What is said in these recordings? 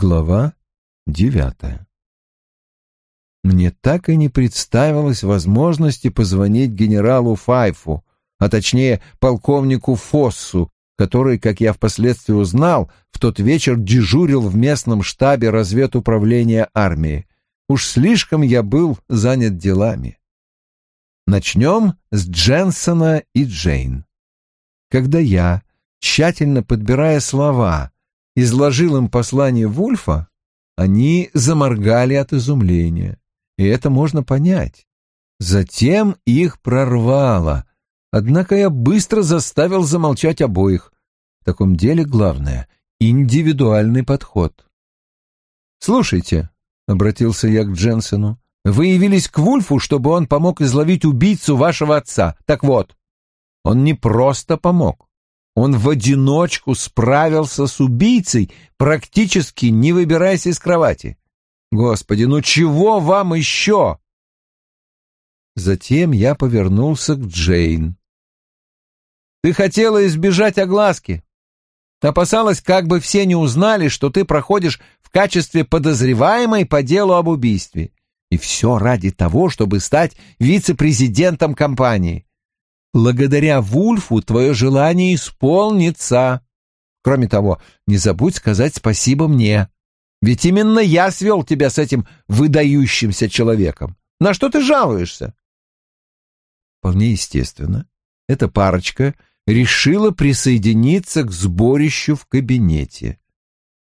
Глава девятая Мне так и не представилось возможности позвонить генералу Файфу, а точнее полковнику Фоссу, который, как я впоследствии узнал, в тот вечер дежурил в местном штабе разведуправления армии. Уж слишком я был занят делами. Начнем с Дженсона и Джейн. Когда я, тщательно подбирая слова, изложил им послание Вульфа, они заморгали от изумления, и это можно понять. Затем их прорвало, однако я быстро заставил замолчать обоих. В таком деле главное — индивидуальный подход. «Слушайте», — обратился я к Дженсену, — «вы явились к Вульфу, чтобы он помог изловить убийцу вашего отца. Так вот, он не просто помог. Он в одиночку справился с убийцей, практически не выбираясь из кровати. Господи, ну чего вам еще? Затем я повернулся к Джейн. Ты хотела избежать огласки. Опасалась, как бы все не узнали, что ты проходишь в качестве подозреваемой по делу об убийстве. И все ради того, чтобы стать вице-президентом компании. Благодаря Вульфу твое желание исполнится. Кроме того, не забудь сказать спасибо мне. Ведь именно я свел тебя с этим выдающимся человеком. На что ты жалуешься? Вполне естественно. Эта парочка решила присоединиться к сборищу в кабинете.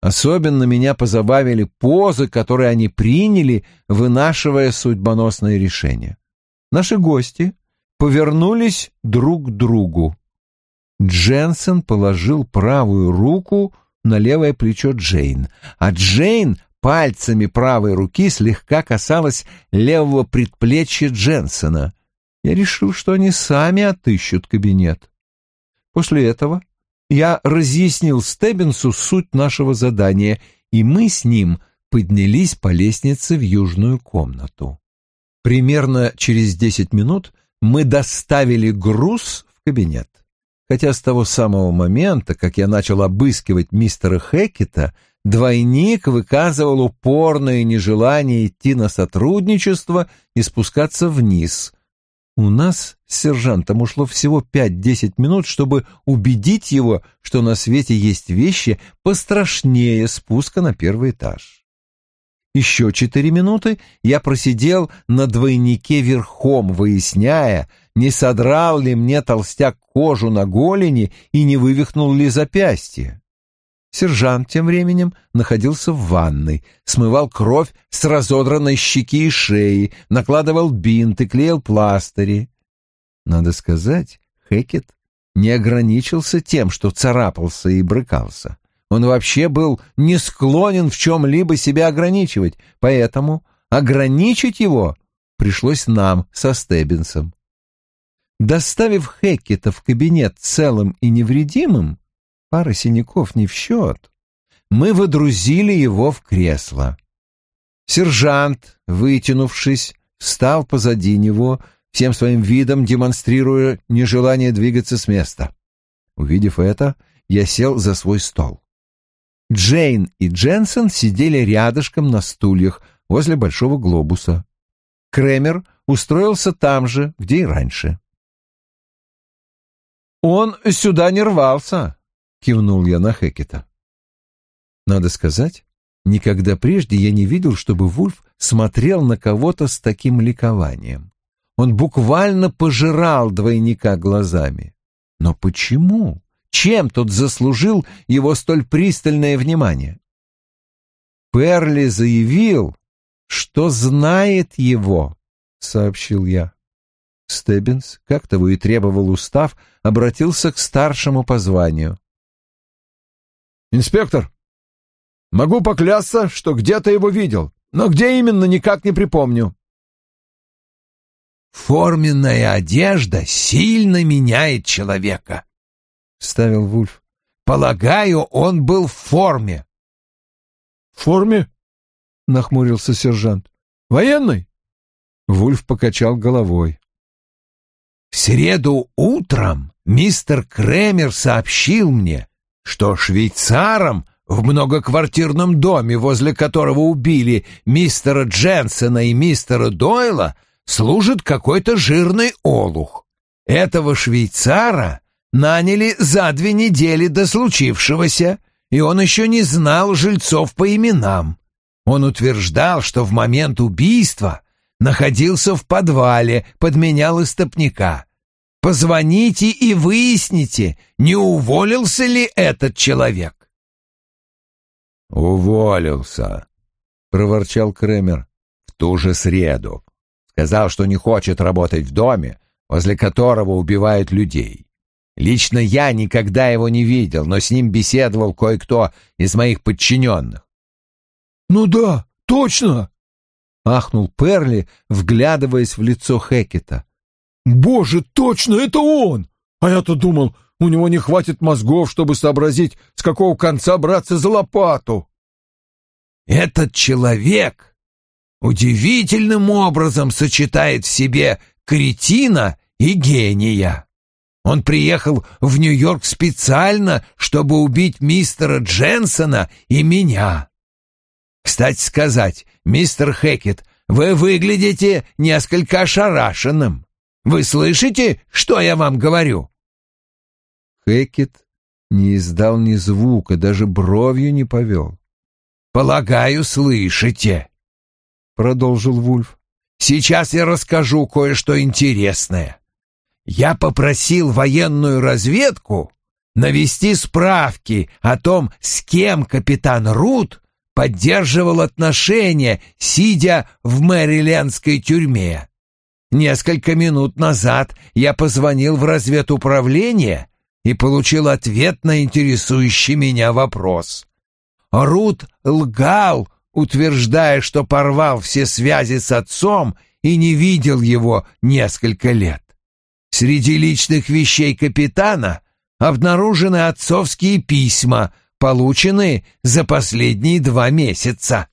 Особенно меня позабавили позы, которые они приняли, вынашивая судьбоносное решение. Наши гости повернулись друг к другу. Дженсен положил правую руку на левое плечо Джейн, а Джейн пальцами правой руки слегка касалась левого предплечья Дженсена. Я решил, что они сами отыщут кабинет. После этого я разъяснил Стеббинсу суть нашего задания, и мы с ним поднялись по лестнице в южную комнату. Примерно через десять минут мы доставили груз в кабинет. Хотя с того самого момента, как я начал обыскивать мистера Хекета, двойник выказывал упорное нежелание идти на сотрудничество и спускаться вниз. У нас с сержантом ушло всего пять-десять минут, чтобы убедить его, что на свете есть вещи пострашнее спуска на первый этаж. Еще четыре минуты я просидел на двойнике верхом, выясняя, не содрал ли мне толстяк кожу на голени и не вывихнул ли запястье. Сержант тем временем находился в ванной, смывал кровь с разодранной щеки и шеи, накладывал бинты, клеил пластыри. Надо сказать, Хекет не ограничился тем, что царапался и брыкался. Он вообще был не склонен в чем-либо себя ограничивать, поэтому ограничить его пришлось нам со Стеббинсом. Доставив Хеккета в кабинет целым и невредимым, пара синяков не в счет, мы водрузили его в кресло. Сержант, вытянувшись, встал позади него, всем своим видом демонстрируя нежелание двигаться с места. Увидев это, я сел за свой стол. Джейн и Дженсен сидели рядышком на стульях возле большого глобуса. Кремер устроился там же, где и раньше. «Он сюда не рвался», — кивнул я на Хекета. Надо сказать, никогда прежде я не видел, чтобы Вульф смотрел на кого-то с таким ликованием. Он буквально пожирал двойника глазами. Но почему? Чем тот заслужил его столь пристальное внимание? Перли заявил, что знает его, — сообщил я. Стеббинс, как того и требовал устав, обратился к старшему по званию. «Инспектор, могу поклясться, что где-то его видел, но где именно, никак не припомню». «Форменная одежда сильно меняет человека», — вставил Вульф. «Полагаю, он был в форме». «В форме?» — нахмурился сержант. «Военный?» Вульф покачал головой. «В среду утром мистер Кремер сообщил мне, что швейцаром в многоквартирном доме, возле которого убили мистера Дженсона и мистера Дойла, служит какой-то жирный олух. Этого швейцара наняли за две недели до случившегося, и он еще не знал жильцов по именам. Он утверждал, что в момент убийства находился в подвале, подменял истопника. Позвоните и выясните, не уволился ли этот человек. «Уволился», — проворчал Кремер, — «в ту же среду. Сказал, что не хочет работать в доме, возле которого убивают людей. Лично я никогда его не видел, но с ним беседовал кое-кто из моих подчиненных. «Ну да, точно!» — ахнул Перли, вглядываясь в лицо Хекета. «Боже, точно, это он! А я-то думал, у него не хватит мозгов, чтобы сообразить, с какого конца браться за лопату!» «Этот человек удивительным образом сочетает в себе кретина и гения!» Он приехал в Нью-Йорк специально, чтобы убить мистера Дженсона и меня. Кстати сказать, мистер Хекет, вы выглядите несколько ошарашенным. Вы слышите, что я вам говорю?» Хекет не издал ни звука, даже бровью не повел. «Полагаю, слышите», — продолжил Вульф. «Сейчас я расскажу кое-что интересное. Я попросил военную разведку навести справки о том, с кем капитан Рут поддерживал отношения, сидя в мэрилендской тюрьме. Несколько минут назад я позвонил в разведуправление и получил ответ на интересующий меня вопрос. Рут лгал, утверждая, что порвал все связи с отцом и не видел его несколько лет. Среди личных вещей капитана обнаружены отцовские письма, полученные за последние два месяца.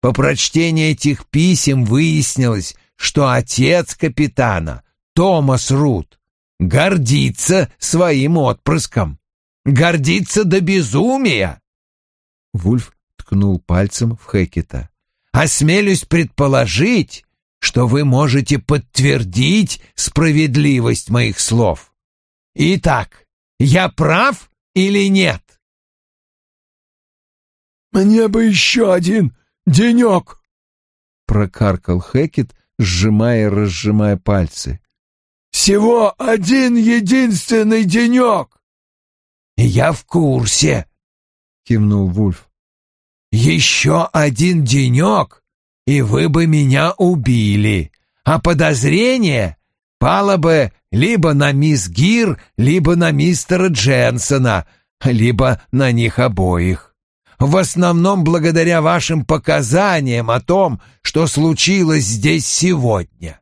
По прочтении этих писем выяснилось, что отец капитана, Томас Рут, гордится своим отпрыском. Гордится до безумия. Вульф ткнул пальцем в Хекета. «Осмелюсь предположить, что вы можете подтвердить справедливость моих слов. Итак, я прав или нет? «Мне бы еще один денек!» — прокаркал Хекет, сжимая и разжимая пальцы. «Всего один единственный денек!» «Я в курсе!» — кивнул Вульф. «Еще один денек, и вы бы меня убили, а подозрение пало бы либо на мисс Гир, либо на мистера Дженсона, либо на них обоих. В основном благодаря вашим показаниям о том, что случилось здесь сегодня.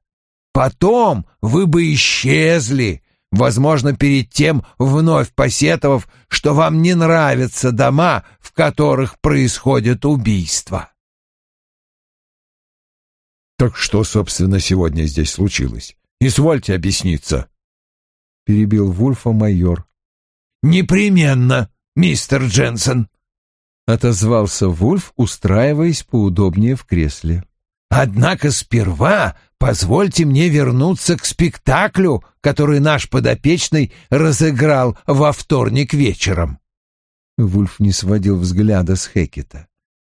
Потом вы бы исчезли, возможно, перед тем вновь посетовав, что вам не нравятся дома, в которых происходят убийства. «Так что, собственно, сегодня здесь случилось? Извольте объясниться!» Перебил Вульфа майор. «Непременно, мистер Дженсен!» Отозвался Вульф, устраиваясь поудобнее в кресле. «Однако сперва позвольте мне вернуться к спектаклю, который наш подопечный разыграл во вторник вечером». Вульф не сводил взгляда с Хекета.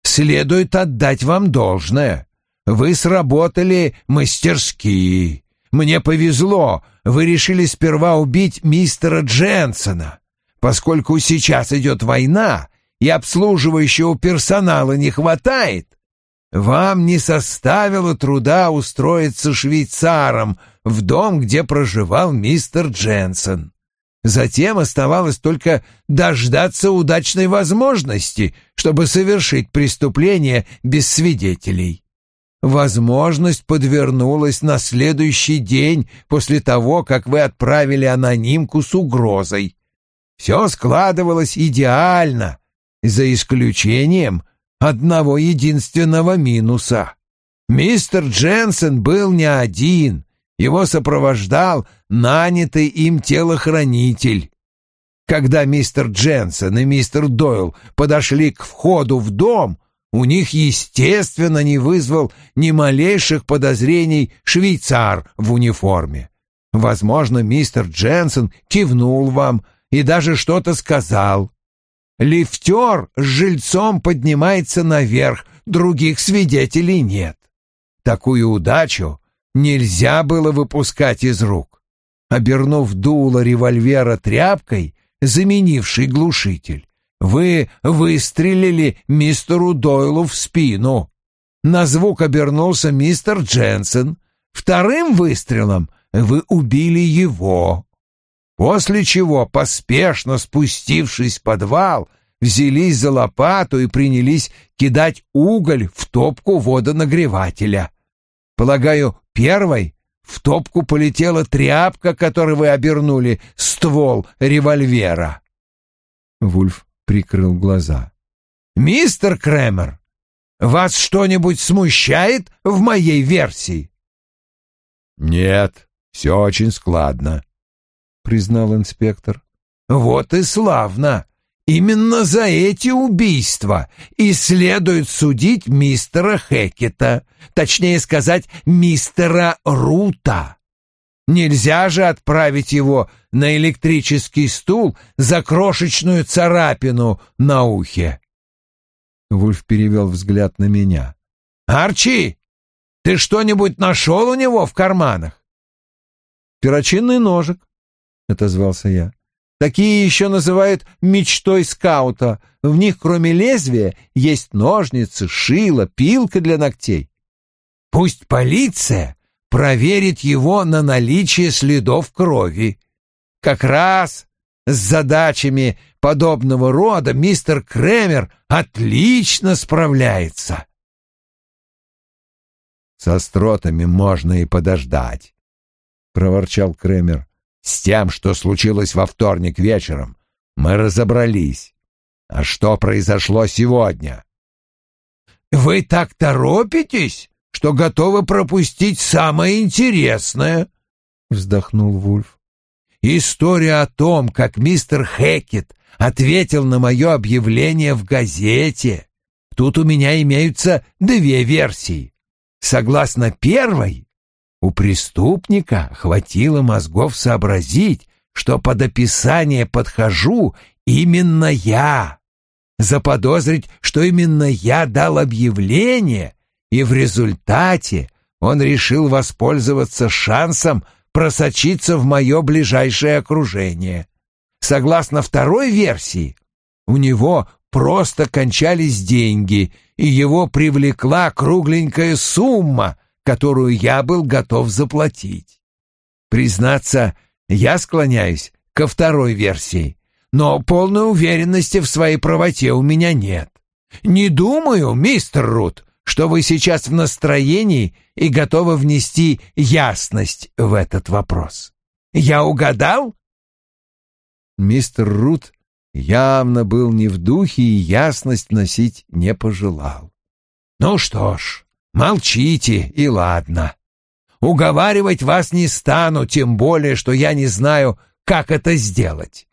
«Следует отдать вам должное. Вы сработали мастерски. Мне повезло, вы решили сперва убить мистера Дженсона. Поскольку сейчас идет война и обслуживающего персонала не хватает, вам не составило труда устроиться швейцаром в дом, где проживал мистер Дженсон. Затем оставалось только дождаться удачной возможности, чтобы совершить преступление без свидетелей. Возможность подвернулась на следующий день после того, как вы отправили анонимку с угрозой. Все складывалось идеально, за исключением одного единственного минуса. Мистер Дженсен был не один, его сопровождал нанятый им телохранитель. Когда мистер Дженсен и мистер Дойл подошли к входу в дом, у них, естественно, не вызвал ни малейших подозрений швейцар в униформе. Возможно, мистер Дженсен кивнул вам и даже что-то сказал. Лифтер с жильцом поднимается наверх, других свидетелей нет. Такую удачу нельзя было выпускать из рук. Обернув дуло револьвера тряпкой, заменивший глушитель, вы выстрелили мистеру Дойлу в спину. На звук обернулся мистер Дженсен. Вторым выстрелом вы убили его. После чего, поспешно спустившись в подвал, взялись за лопату и принялись кидать уголь в топку водонагревателя. Полагаю, первой в топку полетела тряпка, которой вы обернули ствол револьвера. Вульф прикрыл глаза. «Мистер Кремер, вас что-нибудь смущает в моей версии?» «Нет, все очень складно», — признал инспектор. «Вот и славно. Именно за эти убийства и следует судить мистера Хекета, точнее сказать, мистера Рута. Нельзя же отправить его на электрический стул за крошечную царапину на ухе. Вульф перевел взгляд на меня. «Арчи, ты что-нибудь нашел у него в карманах?» «Перочинный ножик», — отозвался я. «Такие еще называют мечтой скаута. В них, кроме лезвия, есть ножницы, шило, пилка для ногтей». «Пусть полиция проверит его на наличие следов крови. Как раз с задачами подобного рода мистер Кремер отлично справляется. «Со стротами можно и подождать», — проворчал Кремер. «С тем, что случилось во вторник вечером, мы разобрались. А что произошло сегодня?» «Вы так торопитесь?» что готовы пропустить самое интересное», — вздохнул Вульф. «История о том, как мистер Хекет ответил на мое объявление в газете. Тут у меня имеются две версии. Согласно первой, у преступника хватило мозгов сообразить, что под описание подхожу именно я. Заподозрить, что именно я дал объявление и в результате он решил воспользоваться шансом просочиться в мое ближайшее окружение. Согласно второй версии, у него просто кончались деньги, и его привлекла кругленькая сумма, которую я был готов заплатить. Признаться, я склоняюсь ко второй версии, но полной уверенности в своей правоте у меня нет. Не думаю, мистер Рут, что вы сейчас в настроении и готовы внести ясность в этот вопрос. Я угадал? Мистер Рут явно был не в духе и ясность носить не пожелал. Ну что ж, молчите и ладно. Уговаривать вас не стану, тем более, что я не знаю, как это сделать.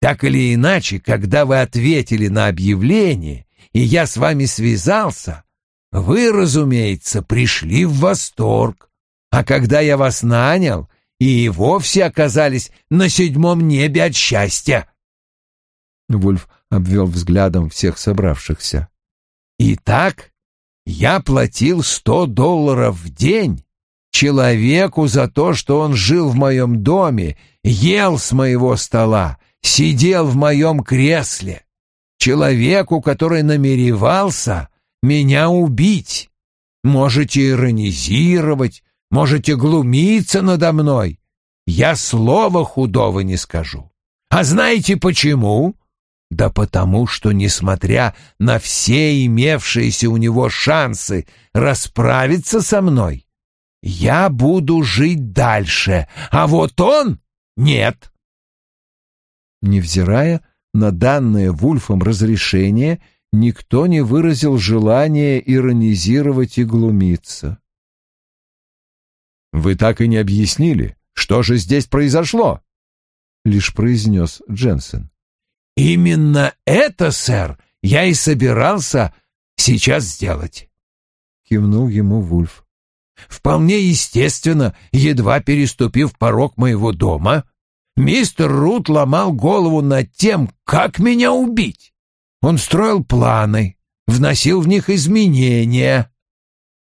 Так или иначе, когда вы ответили на объявление, и я с вами связался, вы, разумеется, пришли в восторг, а когда я вас нанял, и вовсе оказались на седьмом небе от счастья. Вульф обвел взглядом всех собравшихся. Итак, я платил сто долларов в день человеку за то, что он жил в моем доме, ел с моего стола, сидел в моем кресле. Человеку, который намеревался меня убить. Можете иронизировать, можете глумиться надо мной. Я слова худого не скажу. А знаете почему? Да потому что, несмотря на все имевшиеся у него шансы расправиться со мной, я буду жить дальше, а вот он — нет. Невзирая на данное Вульфом разрешение, никто не выразил желания иронизировать и глумиться. «Вы так и не объяснили, что же здесь произошло?» — лишь произнес Дженсен. Именно это, сэр, я и собирался сейчас сделать. Кивнул ему Вульф. Вполне естественно, едва переступив порог моего дома, мистер Рут ломал голову над тем, как меня убить. Он строил планы, вносил в них изменения,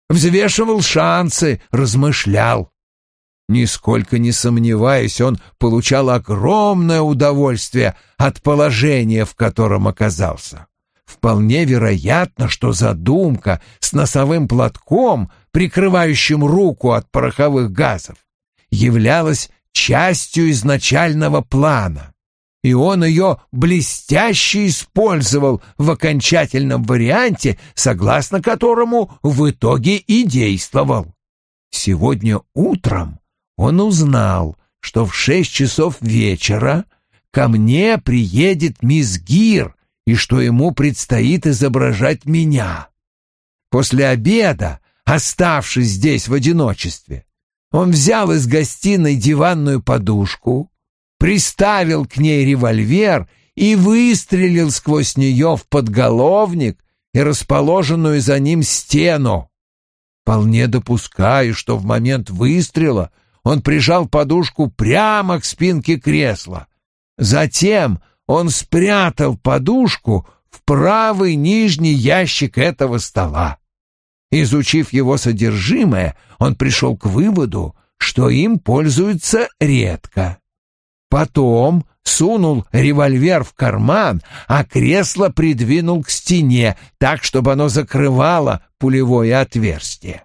взвешивал шансы, размышлял. Нисколько не сомневаясь, он получал огромное удовольствие от положения, в котором оказался. Вполне вероятно, что задумка с носовым платком, прикрывающим руку от пороховых газов, являлась частью изначального плана, и он ее блестяще использовал в окончательном варианте, согласно которому в итоге и действовал. Сегодня утром он узнал, что в шесть часов вечера ко мне приедет мисс Гир и что ему предстоит изображать меня. После обеда, оставшись здесь в одиночестве, он взял из гостиной диванную подушку, приставил к ней револьвер и выстрелил сквозь нее в подголовник и расположенную за ним стену. Вполне допускаю, что в момент выстрела он прижал подушку прямо к спинке кресла. Затем он спрятал подушку в правый нижний ящик этого стола. Изучив его содержимое, он пришел к выводу, что им пользуются редко. Потом сунул револьвер в карман, а кресло придвинул к стене, так, чтобы оно закрывало пулевое отверстие.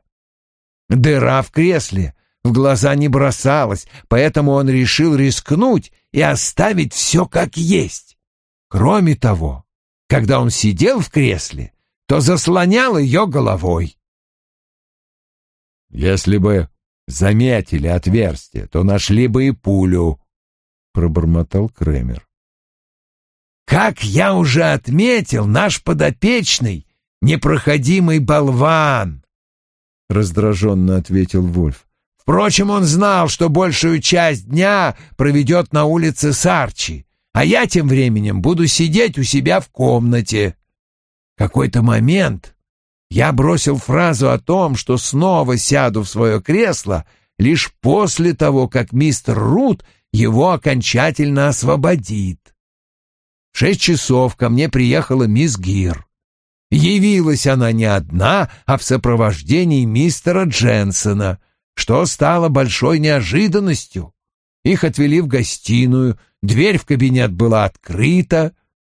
Дыра в кресле в глаза не бросалась, поэтому он решил рискнуть и оставить все как есть. Кроме того, когда он сидел в кресле, то заслонял ее головой. «Если бы заметили отверстие, то нашли бы и пулю», — пробормотал Кремер. «Как я уже отметил, наш подопечный — непроходимый болван», — раздраженно ответил Вульф. Впрочем, он знал, что большую часть дня проведет на улице Сарчи, а я тем временем буду сидеть у себя в комнате. В какой-то момент я бросил фразу о том, что снова сяду в свое кресло лишь после того, как мистер Рут его окончательно освободит. В шесть часов ко мне приехала мисс Гир. Явилась она не одна, а в сопровождении мистера Дженсона — что стало большой неожиданностью. Их отвели в гостиную, дверь в кабинет была открыта.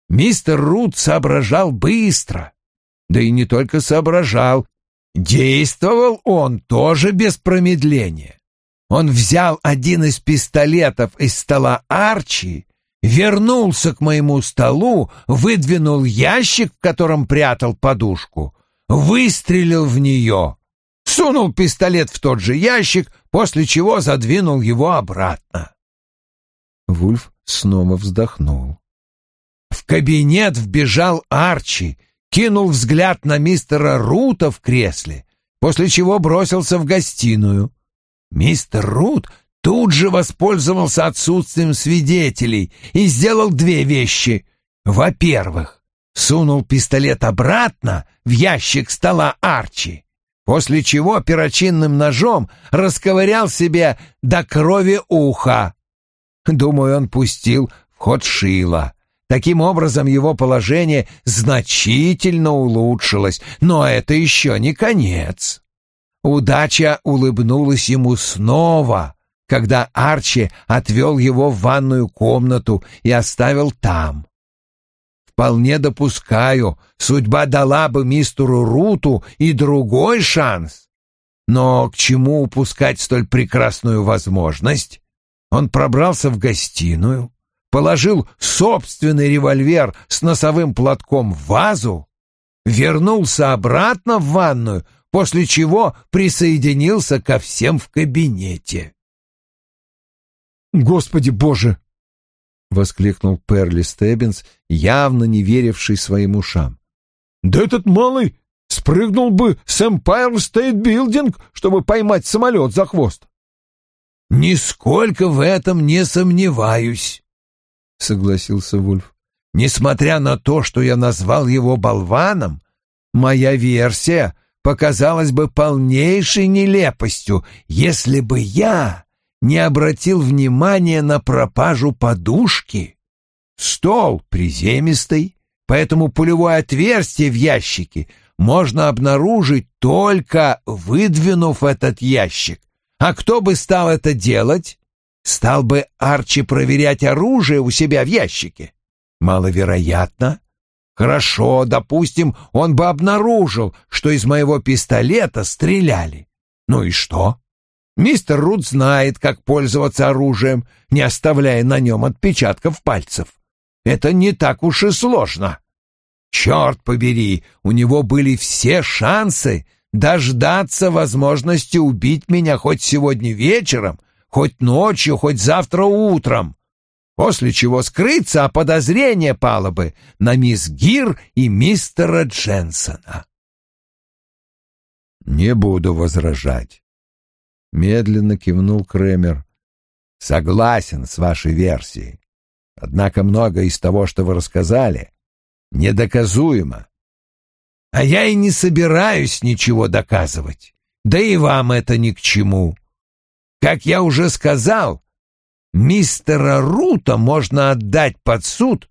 Мистер Рут соображал быстро. Да и не только соображал, действовал он тоже без промедления. Он взял один из пистолетов из стола Арчи, вернулся к моему столу, выдвинул ящик, в котором прятал подушку, выстрелил в нее сунул пистолет в тот же ящик, после чего задвинул его обратно. Вульф снова вздохнул. В кабинет вбежал Арчи, кинул взгляд на мистера Рута в кресле, после чего бросился в гостиную. Мистер Рут тут же воспользовался отсутствием свидетелей и сделал две вещи. Во-первых, сунул пистолет обратно в ящик стола Арчи после чего перочинным ножом расковырял себе до крови уха. Думаю, он пустил в ход шила. Таким образом, его положение значительно улучшилось, но это еще не конец. Удача улыбнулась ему снова, когда Арчи отвел его в ванную комнату и оставил там. Вполне допускаю, судьба дала бы мистеру Руту и другой шанс. Но к чему упускать столь прекрасную возможность? Он пробрался в гостиную, положил собственный револьвер с носовым платком в вазу, вернулся обратно в ванную, после чего присоединился ко всем в кабинете. «Господи боже!» — воскликнул Перли Стеббинс, явно не веривший своим ушам. «Да этот малый спрыгнул бы с Empire State Building, чтобы поймать самолет за хвост!» «Нисколько в этом не сомневаюсь», — согласился Вульф. несмотря на то, что я назвал его болваном, моя версия показалась бы полнейшей нелепостью, если бы я не обратил внимания на пропажу подушки. Стол приземистый, поэтому пулевое отверстие в ящике можно обнаружить только выдвинув этот ящик. А кто бы стал это делать? Стал бы Арчи проверять оружие у себя в ящике? Маловероятно. Хорошо, допустим, он бы обнаружил, что из моего пистолета стреляли. Ну и что? Мистер Рут знает, как пользоваться оружием, не оставляя на нем отпечатков пальцев. Это не так уж и сложно. Черт побери, у него были все шансы дождаться возможности убить меня хоть сегодня вечером, хоть ночью, хоть завтра утром, после чего скрыться, а подозрение пало бы на мисс Гир и мистера Дженсона. «Не буду возражать», — медленно кивнул Кремер. «Согласен с вашей версией. Однако многое из того, что вы рассказали, недоказуемо. А я и не собираюсь ничего доказывать. Да и вам это ни к чему. Как я уже сказал, мистера Рута можно отдать под суд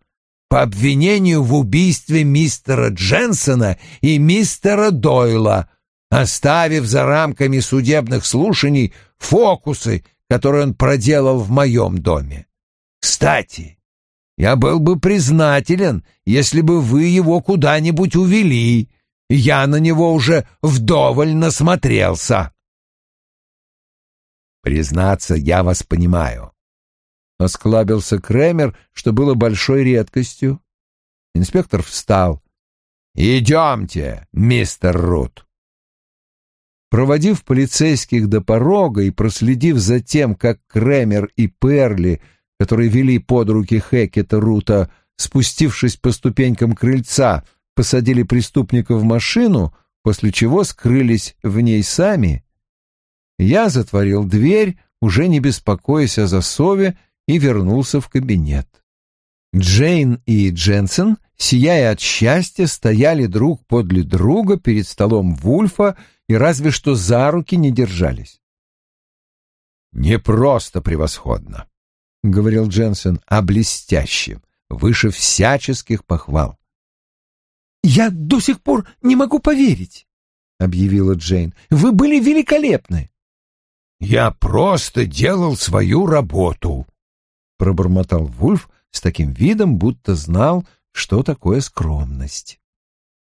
по обвинению в убийстве мистера Дженсона и мистера Дойла, оставив за рамками судебных слушаний фокусы, которые он проделал в моем доме. Кстати, я был бы признателен, если бы вы его куда-нибудь увели. Я на него уже вдоволь насмотрелся. Признаться, я вас понимаю. Осклабился Кремер, что было большой редкостью. Инспектор встал. «Идемте, мистер Рут». Проводив полицейских до порога и проследив за тем, как Кремер и Перли — которые вели под руки Хекета Рута, спустившись по ступенькам крыльца, посадили преступника в машину, после чего скрылись в ней сами, я затворил дверь, уже не беспокоясь о засове, и вернулся в кабинет. Джейн и Дженсен, сияя от счастья, стояли друг подле друга перед столом Вульфа и разве что за руки не держались. «Не просто превосходно», — говорил Дженсен, — «а блестящим, выше всяческих похвал». «Я до сих пор не могу поверить», — объявила Джейн. «Вы были великолепны». «Я просто делал свою работу», — пробормотал Вульф с таким видом, будто знал, что такое скромность.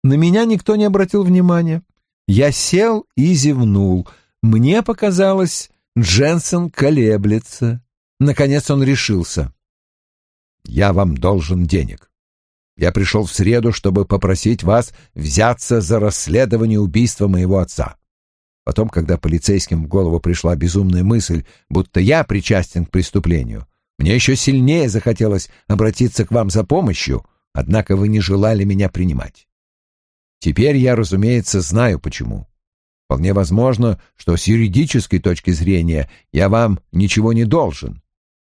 На меня никто не обратил внимания. Я сел и зевнул. Мне показалось, Дженсен колеблется. Наконец он решился. «Я вам должен денег. Я пришел в среду, чтобы попросить вас взяться за расследование убийства моего отца. Потом, когда полицейским в голову пришла безумная мысль, будто я причастен к преступлению, мне еще сильнее захотелось обратиться к вам за помощью, однако вы не желали меня принимать. Теперь я, разумеется, знаю почему. Вполне возможно, что с юридической точки зрения я вам ничего не должен,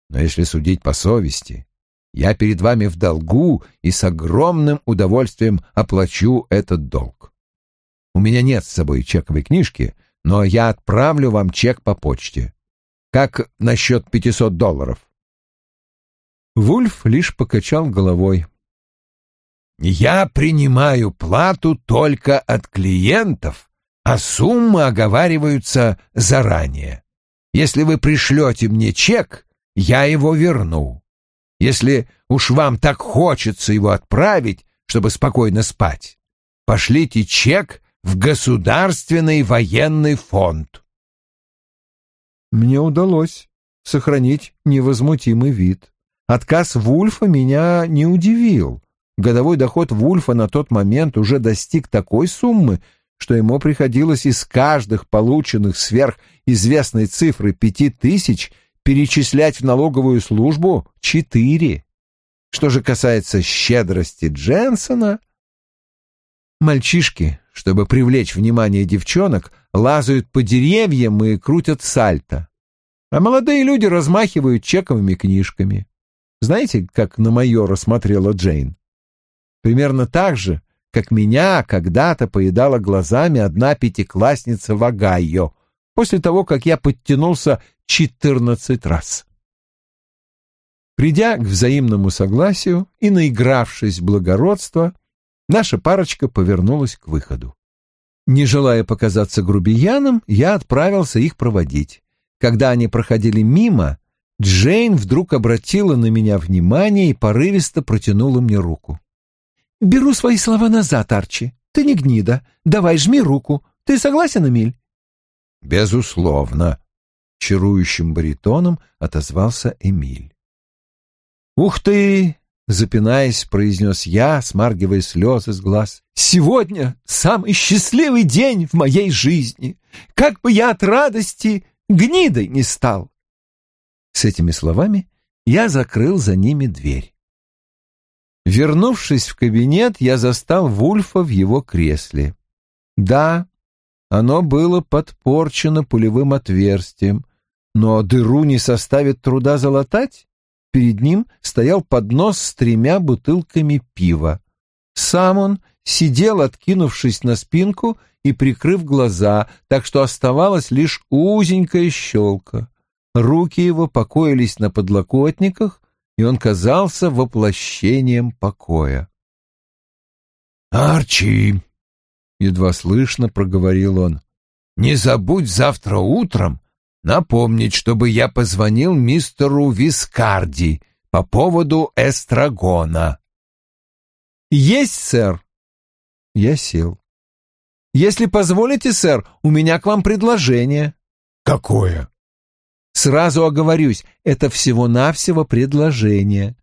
но если судить по совести, я перед вами в долгу и с огромным удовольствием оплачу этот долг. У меня нет с собой чековой книжки, но я отправлю вам чек по почте. Как насчет пятисот долларов?» Вульф лишь покачал головой. «Я принимаю плату только от клиентов, а суммы оговариваются заранее. Если вы пришлете мне чек, я его верну. Если уж вам так хочется его отправить, чтобы спокойно спать, пошлите чек в Государственный военный фонд. Мне удалось сохранить невозмутимый вид. Отказ Вульфа меня не удивил. Годовой доход Вульфа на тот момент уже достиг такой суммы, что ему приходилось из каждых полученных сверх известной цифры пяти тысяч – перечислять в налоговую службу четыре. Что же касается щедрости Дженсона... Мальчишки, чтобы привлечь внимание девчонок, лазают по деревьям и крутят сальто. А молодые люди размахивают чековыми книжками. Знаете, как на майора смотрела Джейн? Примерно так же, как меня когда-то поедала глазами одна пятиклассница в Огайо, после того, как я подтянулся четырнадцать раз. Придя к взаимному согласию и наигравшись в благородство, наша парочка повернулась к выходу. Не желая показаться грубияном, я отправился их проводить. Когда они проходили мимо, Джейн вдруг обратила на меня внимание и порывисто протянула мне руку. «Беру свои слова назад, Арчи. Ты не гнида. Давай, жми руку. Ты согласен, Эмиль?» «Безусловно», — чарующим баритоном отозвался Эмиль. «Ух ты!» — запинаясь, произнес я, смаргивая слезы с глаз. «Сегодня самый счастливый день в моей жизни! Как бы я от радости гнидой не стал!» С этими словами я закрыл за ними дверь. Вернувшись в кабинет, я застал Вульфа в его кресле. Да, оно было подпорчено пулевым отверстием, но дыру не составит труда залатать. Перед ним стоял поднос с тремя бутылками пива. Сам он сидел, откинувшись на спинку и прикрыв глаза, так что оставалась лишь узенькая щелка. Руки его покоились на подлокотниках, и он казался воплощением покоя. «Арчи!» — едва слышно проговорил он. «Не забудь завтра утром напомнить, чтобы я позвонил мистеру Вискарди по поводу эстрагона». «Есть, сэр!» Я сел. «Если позволите, сэр, у меня к вам предложение». «Какое?» Сразу оговорюсь, это всего-навсего предложение.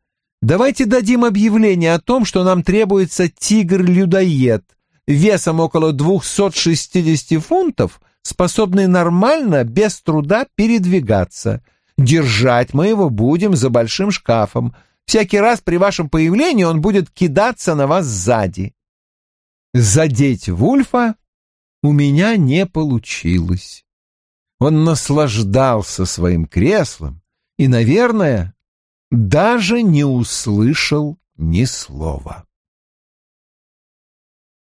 Давайте дадим объявление о том, что нам требуется тигр-людоед весом около 260 фунтов, способный нормально, без труда передвигаться. Держать мы его будем за большим шкафом. Всякий раз при вашем появлении он будет кидаться на вас сзади. Задеть Вульфа у меня не получилось. Он наслаждался своим креслом и, наверное, даже не услышал ни слова.